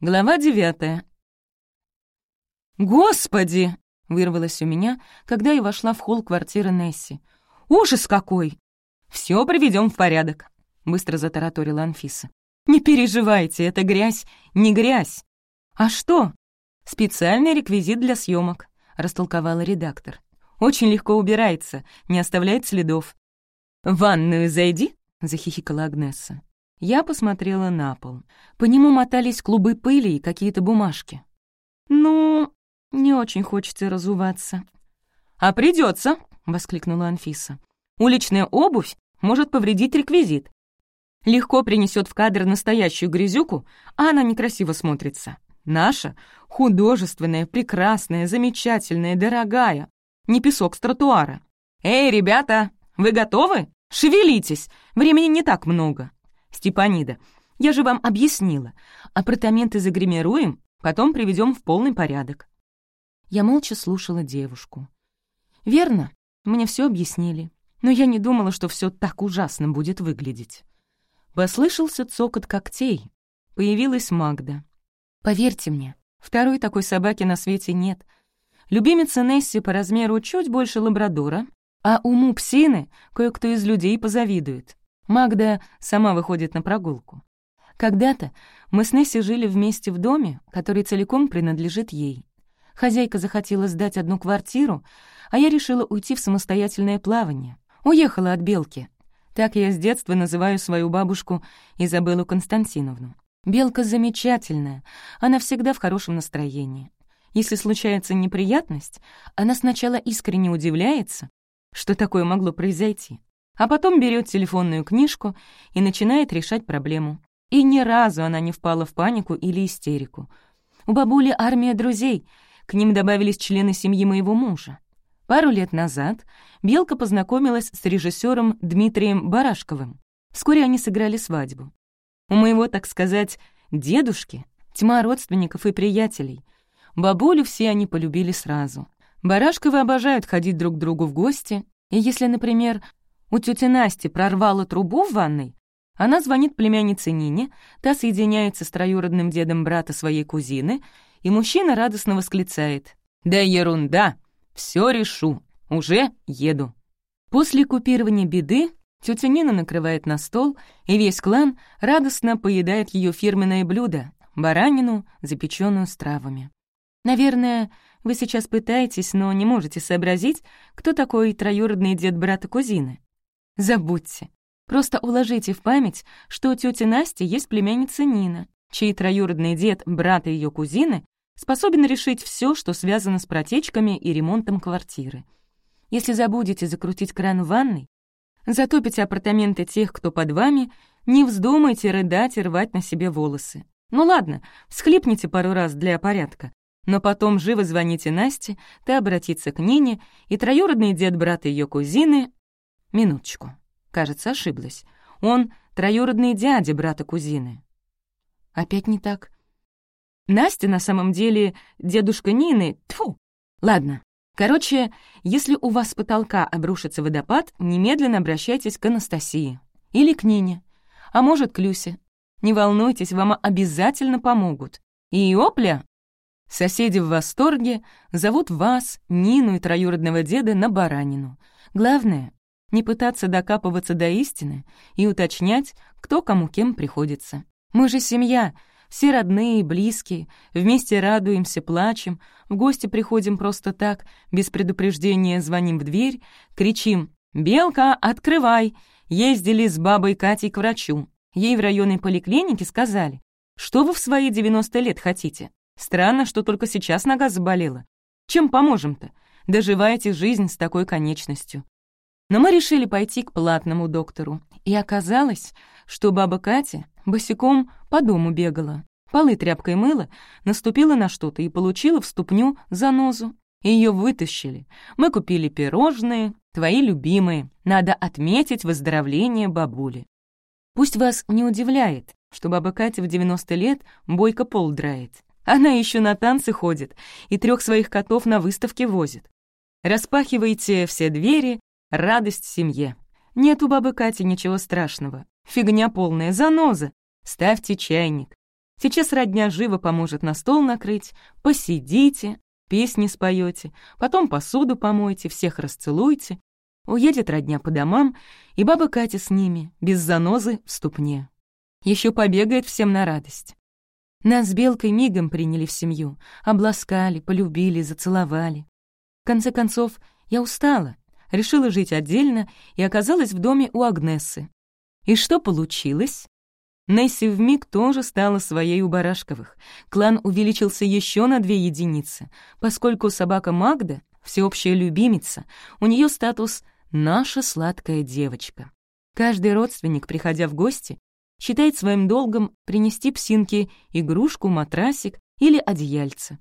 Глава девятая. «Господи!» — вырвалось у меня, когда я вошла в холл квартиры Несси. «Ужас какой!» Все приведем в порядок», — быстро затараторила Анфиса. «Не переживайте, это грязь, не грязь». «А что?» «Специальный реквизит для съемок, растолковала редактор. «Очень легко убирается, не оставляет следов». «В ванную зайди», — захихикала Агнесса. Я посмотрела на пол. По нему мотались клубы пыли и какие-то бумажки. «Ну, не очень хочется разуваться». «А придется, воскликнула Анфиса. «Уличная обувь может повредить реквизит. Легко принесет в кадр настоящую грязюку, а она некрасиво смотрится. Наша — художественная, прекрасная, замечательная, дорогая. Не песок с тротуара. «Эй, ребята, вы готовы? Шевелитесь, времени не так много». «Степанида, я же вам объяснила. Апартаменты загримируем, потом приведем в полный порядок». Я молча слушала девушку. «Верно, мне все объяснили, но я не думала, что все так ужасно будет выглядеть». Послышался цокот когтей. Появилась Магда. «Поверьте мне, второй такой собаки на свете нет. Любимица Несси по размеру чуть больше лабрадора, а уму псины кое-кто из людей позавидует. Магда сама выходит на прогулку. Когда-то мы с Несси жили вместе в доме, который целиком принадлежит ей. Хозяйка захотела сдать одну квартиру, а я решила уйти в самостоятельное плавание. Уехала от Белки. Так я с детства называю свою бабушку Изабеллу Константиновну. Белка замечательная, она всегда в хорошем настроении. Если случается неприятность, она сначала искренне удивляется, что такое могло произойти, а потом берет телефонную книжку и начинает решать проблему. И ни разу она не впала в панику или истерику. У бабули армия друзей, к ним добавились члены семьи моего мужа. Пару лет назад Белка познакомилась с режиссером Дмитрием Барашковым. Вскоре они сыграли свадьбу. У моего, так сказать, дедушки тьма родственников и приятелей. Бабулю все они полюбили сразу. Барашковы обожают ходить друг к другу в гости, и если, например, у тети Насти прорвало трубу в ванной. Она звонит племяннице Нине, та соединяется с троюродным дедом брата своей кузины, и мужчина радостно восклицает. «Да ерунда! Все решу! Уже еду!» После купирования беды тетя Нина накрывает на стол, и весь клан радостно поедает ее фирменное блюдо — баранину, запеченную с травами. Наверное, вы сейчас пытаетесь, но не можете сообразить, кто такой троюродный дед брата кузины. Забудьте. Просто уложите в память, что у тети Насти есть племянница Нина, чей троюродный дед, брат ее кузины, способен решить все, что связано с протечками и ремонтом квартиры. Если забудете закрутить кран в ванной, затопите апартаменты тех, кто под вами, не вздумайте рыдать и рвать на себе волосы. Ну ладно, всхлипните пару раз для порядка, но потом живо звоните Насте, та обратится к Нине, и троюродный дед брата ее кузины Минуточку. Кажется, ошиблась. Он троюродный дядя брата кузины. Опять не так. Настя на самом деле дедушка Нины. Тфу. Ладно. Короче, если у вас с потолка обрушится водопад, немедленно обращайтесь к Анастасии. Или к Нине. А может, к Люсе. Не волнуйтесь, вам обязательно помогут. И опля! Соседи в восторге зовут вас, Нину и троюродного деда на баранину. Главное, не пытаться докапываться до истины и уточнять, кто кому кем приходится. Мы же семья, все родные, близкие, вместе радуемся, плачем, в гости приходим просто так, без предупреждения звоним в дверь, кричим «Белка, открывай!» Ездили с бабой Катей к врачу. Ей в районной поликлинике сказали, «Что вы в свои 90 лет хотите? Странно, что только сейчас нога заболела. Чем поможем-то? Доживаете жизнь с такой конечностью. Но мы решили пойти к платному доктору, и оказалось, что баба Катя босиком по дому бегала, полы тряпкой мыла, наступила на что-то и получила в ступню занозу. Ее вытащили. Мы купили пирожные, твои любимые. Надо отметить выздоровление бабули. Пусть вас не удивляет, что баба Катя в 90 лет бойко пол драет. Она еще на танцы ходит и трех своих котов на выставке возит. Распахивайте все двери, Радость семье. Нет у бабы Кати ничего страшного. Фигня полная, заноза. Ставьте чайник. Сейчас родня живо поможет на стол накрыть, посидите, песни споете, потом посуду помойте, всех расцелуйте. Уедет родня по домам, и баба Катя с ними, без занозы в ступне. Еще побегает всем на радость. Нас с Белкой мигом приняли в семью, обласкали, полюбили, зацеловали. В конце концов, я устала, решила жить отдельно и оказалась в доме у Агнессы. И что получилось? Несси вмиг тоже стала своей у Барашковых. Клан увеличился еще на две единицы, поскольку собака Магда, всеобщая любимица, у нее статус «наша сладкая девочка». Каждый родственник, приходя в гости, считает своим долгом принести псинке игрушку, матрасик или одеяльце.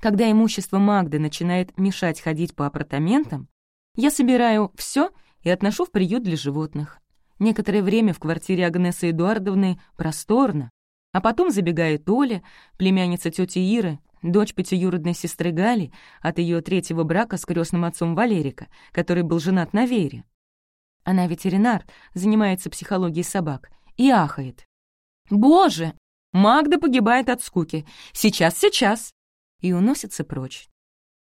Когда имущество Магды начинает мешать ходить по апартаментам, я собираю все и отношу в приют для животных. Некоторое время в квартире Агнесы Эдуардовны просторно, а потом забегает Оля, племянница тети Иры, дочь пятиюродной сестры Гали от ее третьего брака с крестным отцом Валерика, который был женат на Вере. Она ветеринар, занимается психологией собак, и ахает. «Боже! Магда погибает от скуки! Сейчас, сейчас!» И уносится прочь.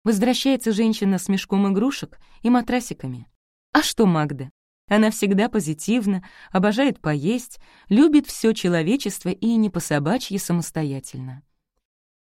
Возвращается женщина с мешком игрушек и матрасиками. А что Магда? Она всегда позитивна, обожает поесть, любит все человечество и не по-собачьи самостоятельно.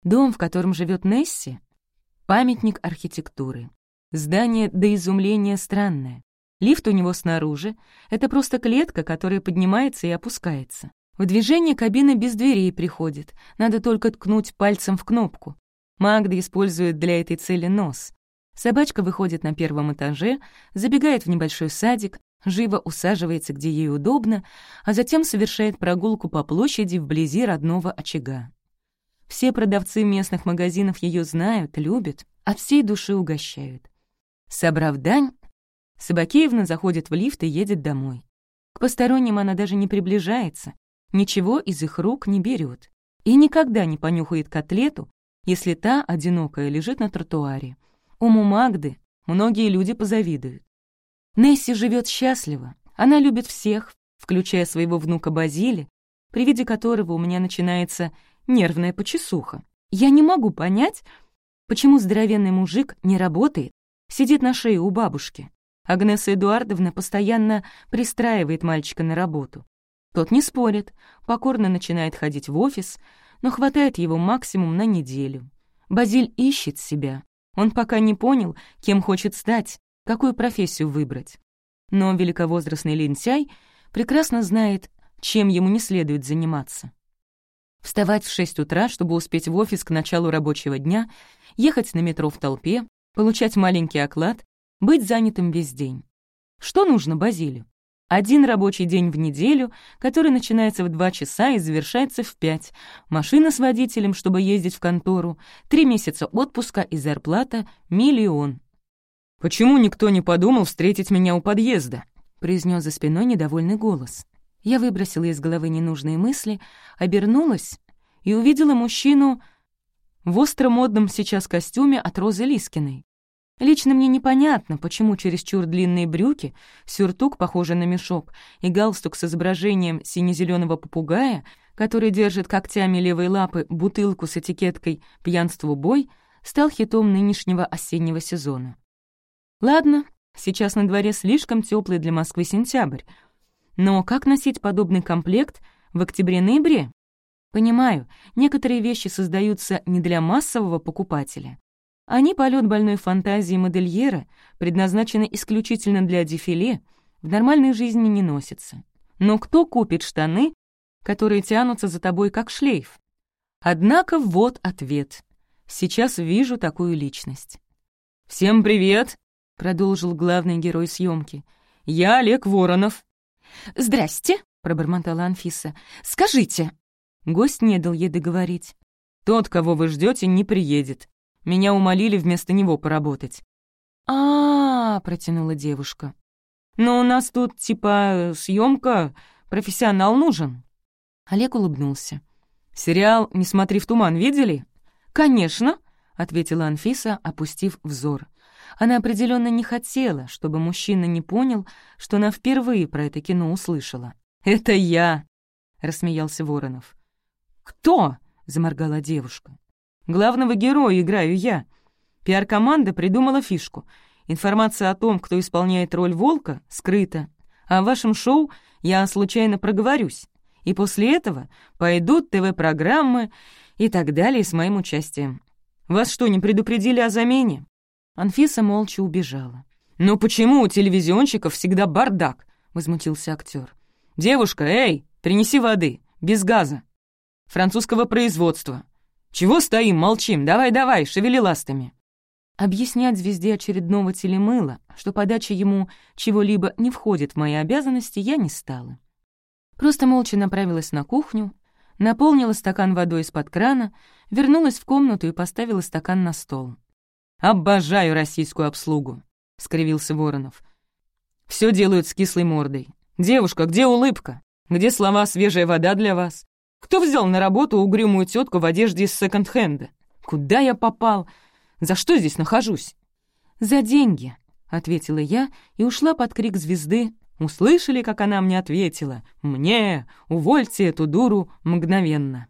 Дом, в котором живет Несси — памятник архитектуры. Здание до изумления странное. Лифт у него снаружи — это просто клетка, которая поднимается и опускается. В движение кабина без дверей приходит, надо только ткнуть пальцем в кнопку. Магда использует для этой цели нос. Собачка выходит на первом этаже, забегает в небольшой садик, живо усаживается, где ей удобно, а затем совершает прогулку по площади вблизи родного очага. Все продавцы местных магазинов ее знают, любят, от всей души угощают. Собрав дань, Собакеевна заходит в лифт и едет домой. К посторонним она даже не приближается, ничего из их рук не берет и никогда не понюхает котлету, если та, одинокая, лежит на тротуаре. Уму Магды многие люди позавидуют. Несси живет счастливо, она любит всех, включая своего внука Базили, при виде которого у меня начинается нервная почесуха. Я не могу понять, почему здоровенный мужик не работает, сидит на шее у бабушки. Агнеса Эдуардовна постоянно пристраивает мальчика на работу. Тот не спорит, покорно начинает ходить в офис, но хватает его максимум на неделю. Базиль ищет себя. Он пока не понял, кем хочет стать, какую профессию выбрать. Но великовозрастный лентяй прекрасно знает, чем ему не следует заниматься. Вставать в 6 утра, чтобы успеть в офис к началу рабочего дня, ехать на метро в толпе, получать маленький оклад быть занятым весь день. Что нужно Базилю? Один рабочий день в неделю, который начинается в два часа и завершается в пять. Машина с водителем, чтобы ездить в контору. Три месяца отпуска и зарплата — миллион. «Почему никто не подумал встретить меня у подъезда?» — произнес за спиной недовольный голос. Я выбросила из головы ненужные мысли, обернулась и увидела мужчину в остро-модном сейчас костюме от Розы Лискиной. Лично мне непонятно, почему чересчур длинные брюки, сюртук, похожий на мешок, и галстук с изображением сине-зеленого попугая, который держит когтями левой лапы бутылку с этикеткой «Пьянству бой», стал хитом нынешнего осеннего сезона. Ладно, сейчас на дворе слишком теплый для Москвы сентябрь, но как носить подобный комплект в октябре-ноябре? Понимаю, некоторые вещи создаются не для массового покупателя, они полет больной фантазии модельера, предназначены исключительно для дефиле, в нормальной жизни не носятся. Но кто купит штаны, которые тянутся за тобой как шлейф? Однако вот ответ. Сейчас вижу такую личность. «Всем привет!» — продолжил главный герой съемки. «Я Олег Воронов». «Здрасте!» — пробормотала Анфиса. «Скажите!» Гость не дал ей договорить. «Тот, кого вы ждете, не приедет. Меня умолили вместо него поработать. А, -а, -а протянула девушка. Но у нас тут типа съемка, профессионал нужен. Олег улыбнулся. Сериал «Не смотри в туман» видели? Конечно, ответила Анфиса, опустив взор. Она определенно не хотела, чтобы мужчина не понял, что она впервые про это кино услышала. «Это я!» — рассмеялся Воронов. «Кто?» — заморгала девушка. «Главного героя играю я. Пиар-команда придумала фишку. Информация о том, кто исполняет роль волка, скрыта. А в вашем шоу я случайно проговорюсь. И после этого пойдут ТВ-программы и так далее с моим участием. Вас что, не предупредили о замене?» Анфиса молча убежала. «Ну почему у телевизионщиков всегда бардак?» — возмутился актер. «Девушка, эй, принеси воды, без газа. Французского производства. Чего стоим, молчим? Давай-давай, шевели ластами». Объяснять звезде очередного телемыла, что подача ему чего-либо не входит в мои обязанности, я не стала. Просто молча направилась на кухню, наполнила стакан водой из-под крана, вернулась в комнату и поставила стакан на стол. «Обожаю российскую обслугу», — скривился Воронов. «Все делают с кислой мордой. Девушка, где улыбка? Где слова «свежая вода для вас»? Кто взял на работу угрюмую тетку в одежде из секонд-хенда? Куда я попал? За что здесь нахожусь?» «За деньги», — ответила я и ушла под крик звезды. Услышали, как она мне ответила? «Мне! Увольте эту дуру мгновенно!»